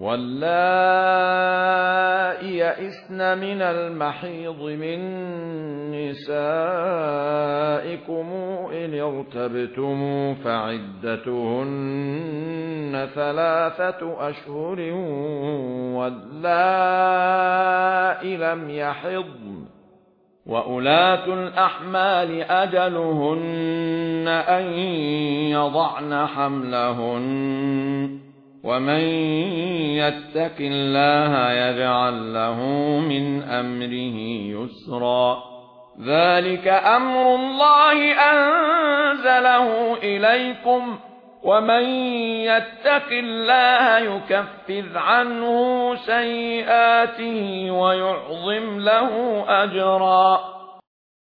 واللائي يئسن من المحيض من نسائكم إن ارتبتم فعدتهن ثلاثة أشهر واللائي لم يحضن وأولاة الأحمال أجلهن أن يضعن حملهن ومن يتق الله يجعل له من أمره يسرا ذلك أمر الله أنزله إليكم ومن يتق الله يكفر عنه سيئاته ويعظم له أجرا